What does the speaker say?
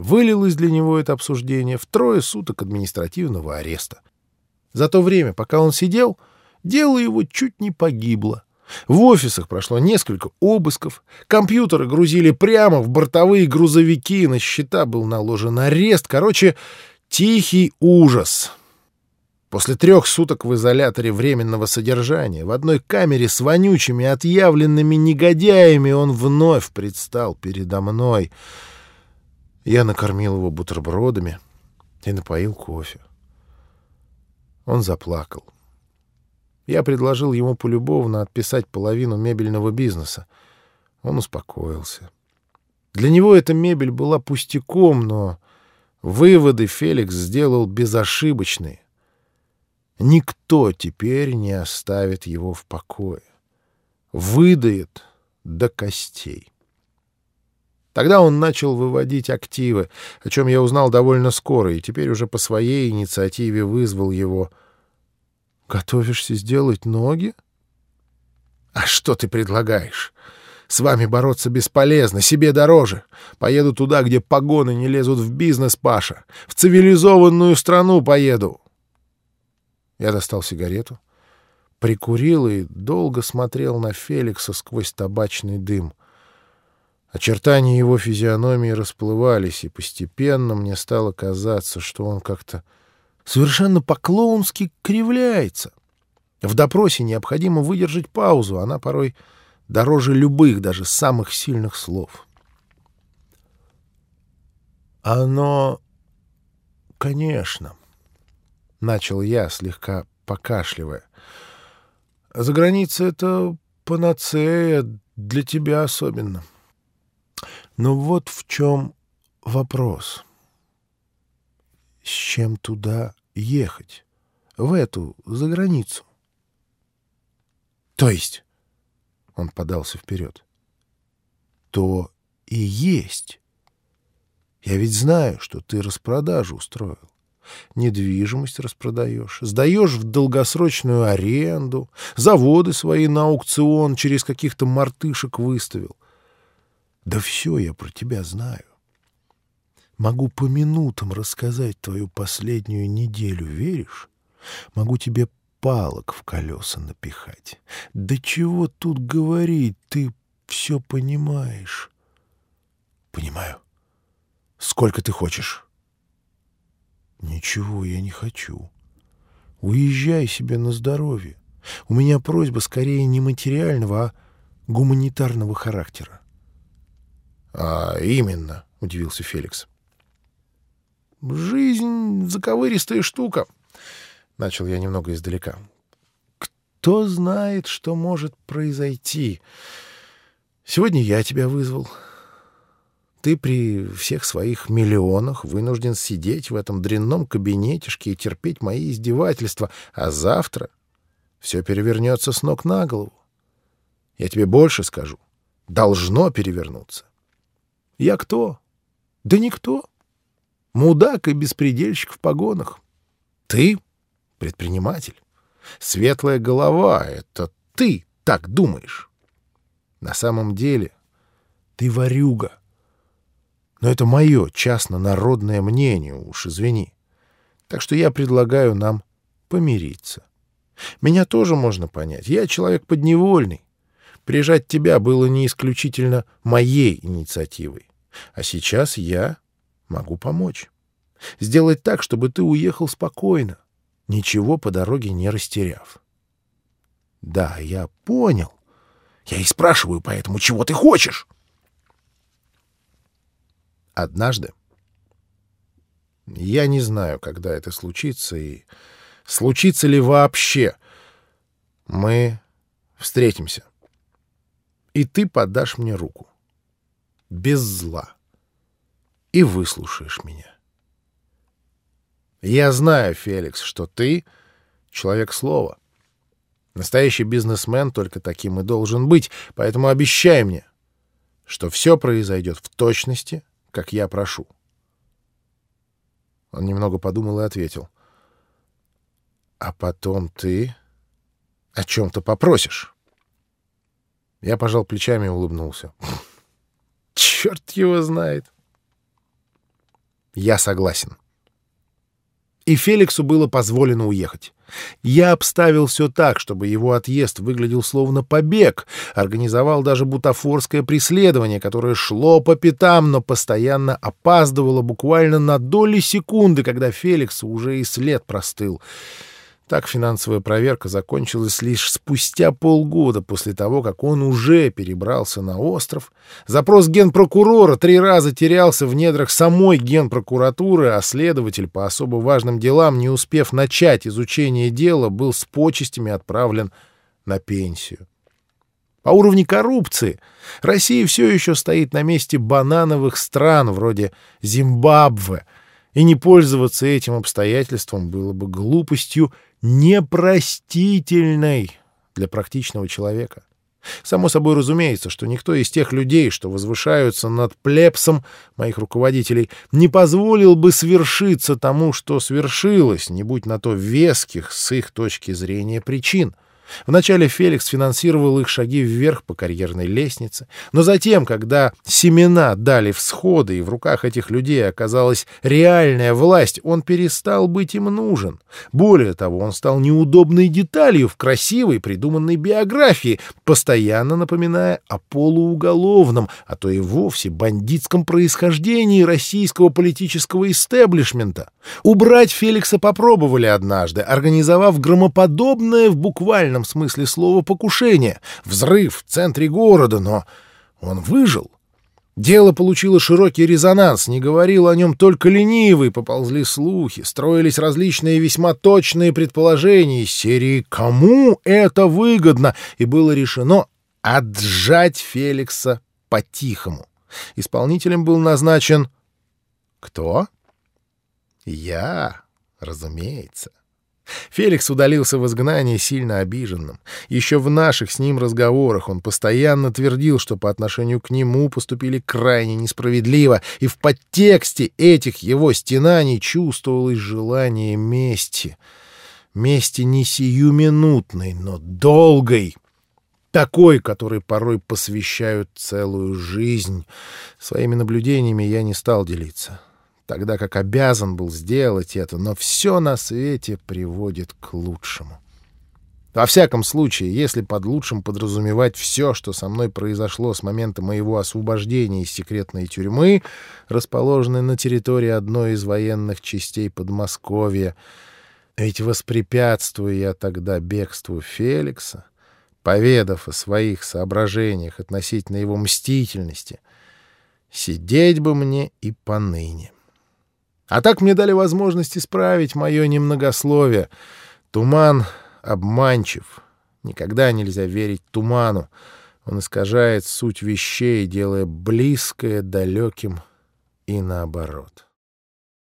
Вылилось для него это обсуждение в трое суток административного ареста. За то время, пока он сидел, дело его чуть не погибло. В офисах прошло несколько обысков, компьютеры грузили прямо в бортовые грузовики, на счета был наложен арест. Короче, тихий ужас. После трех суток в изоляторе временного содержания в одной камере с вонючими, отъявленными негодяями он вновь предстал передо мной. Я накормил его бутербродами и напоил кофе. Он заплакал. Я предложил ему полюбовно отписать половину мебельного бизнеса. Он успокоился. Для него эта мебель была пустяком, но выводы Феликс сделал безошибочные. Никто теперь не оставит его в покое. Выдает до костей. Тогда он начал выводить активы, о чем я узнал довольно скоро, и теперь уже по своей инициативе вызвал его. «Готовишься сделать ноги?» «А что ты предлагаешь?» С вами бороться бесполезно, себе дороже. Поеду туда, где погоны не лезут в бизнес, Паша. В цивилизованную страну поеду. Я достал сигарету, прикурил и долго смотрел на Феликса сквозь табачный дым. Очертания его физиономии расплывались, и постепенно мне стало казаться, что он как-то совершенно по-клоунски кривляется. В допросе необходимо выдержать паузу, она порой дороже любых, даже самых сильных слов. Оно, конечно, — начал я, слегка покашливая. «За границей это панацея для тебя особенно. Но вот в чем вопрос. С чем туда ехать? В эту, за границу?» «То есть?» — он подался вперед. «То и есть. Я ведь знаю, что ты распродажу устроил недвижимость распродаешь, сдаешь в долгосрочную аренду, заводы свои на аукцион через каких-то мартышек выставил. Да все я про тебя знаю. Могу по минутам рассказать твою последнюю неделю, веришь? Могу тебе палок в колеса напихать. Да чего тут говорить, ты все понимаешь. Понимаю. Сколько ты хочешь? «Ничего я не хочу. Уезжай себе на здоровье. У меня просьба скорее не материального, а гуманитарного характера». «А именно», — удивился Феликс. «Жизнь — заковыристая штука», — начал я немного издалека. «Кто знает, что может произойти? Сегодня я тебя вызвал». Ты при всех своих миллионах вынужден сидеть в этом дрянном кабинетишке и терпеть мои издевательства, а завтра все перевернется с ног на голову. Я тебе больше скажу. Должно перевернуться. Я кто? Да никто. Мудак и беспредельщик в погонах. Ты — предприниматель. Светлая голова — это ты так думаешь. На самом деле ты ворюга но это мое частно-народное мнение, уж извини. Так что я предлагаю нам помириться. Меня тоже можно понять. Я человек подневольный. Прижать тебя было не исключительно моей инициативой. А сейчас я могу помочь. Сделать так, чтобы ты уехал спокойно, ничего по дороге не растеряв. Да, я понял. Я и спрашиваю поэтому, чего ты хочешь? Однажды, я не знаю, когда это случится и случится ли вообще, мы встретимся. И ты подашь мне руку. Без зла. И выслушаешь меня. Я знаю, Феликс, что ты человек слова. Настоящий бизнесмен только таким и должен быть, поэтому обещай мне, что все произойдет в точности, как я прошу. Он немного подумал и ответил. «А потом ты о чем-то попросишь». Я пожал плечами и улыбнулся. «Черт его знает!» Я согласен. И Феликсу было позволено уехать. Я обставил все так, чтобы его отъезд выглядел словно побег, организовал даже бутафорское преследование, которое шло по пятам, но постоянно опаздывало буквально на доли секунды, когда Феликсу уже и след простыл. Так финансовая проверка закончилась лишь спустя полгода после того, как он уже перебрался на остров. Запрос генпрокурора три раза терялся в недрах самой генпрокуратуры, а следователь по особо важным делам, не успев начать изучение дела, был с почестями отправлен на пенсию. По уровню коррупции Россия все еще стоит на месте банановых стран вроде Зимбабве, и не пользоваться этим обстоятельством было бы глупостью непростительной для практичного человека. Само собой разумеется, что никто из тех людей, что возвышаются над плебсом моих руководителей, не позволил бы свершиться тому, что свершилось, не будь на то веских с их точки зрения причин — Вначале Феликс финансировал их шаги вверх по карьерной лестнице, но затем, когда семена дали всходы и в руках этих людей оказалась реальная власть, он перестал быть им нужен. Более того, он стал неудобной деталью в красивой придуманной биографии, постоянно напоминая о полууголовном, а то и вовсе бандитском происхождении российского политического истеблишмента. Убрать Феликса попробовали однажды, организовав громоподобное в буквальном буквальном смысле слова покушение, взрыв в центре города, но он выжил. Дело получило широкий резонанс, не говорил о нем только ленивый, поползли слухи, строились различные весьма точные предположения из серии «Кому это выгодно?» и было решено отжать Феликса по-тихому. Исполнителем был назначен... Кто? Я, разумеется. Феликс удалился в изгнание сильно обиженным. Еще в наших с ним разговорах он постоянно твердил, что по отношению к нему поступили крайне несправедливо, и в подтексте этих его стенаний чувствовалось желание мести. Мести не сиюминутной, но долгой, такой, который порой посвящают целую жизнь. Своими наблюдениями я не стал делиться тогда как обязан был сделать это, но все на свете приводит к лучшему. Во всяком случае, если под лучшим подразумевать все, что со мной произошло с момента моего освобождения из секретной тюрьмы, расположенной на территории одной из военных частей Подмосковья, ведь воспрепятствуя я тогда бегству Феликса, поведав о своих соображениях относительно его мстительности, сидеть бы мне и поныне. А так мне дали возможность исправить мое немногословие. Туман обманчив. Никогда нельзя верить туману. Он искажает суть вещей, делая близкое далеким и наоборот.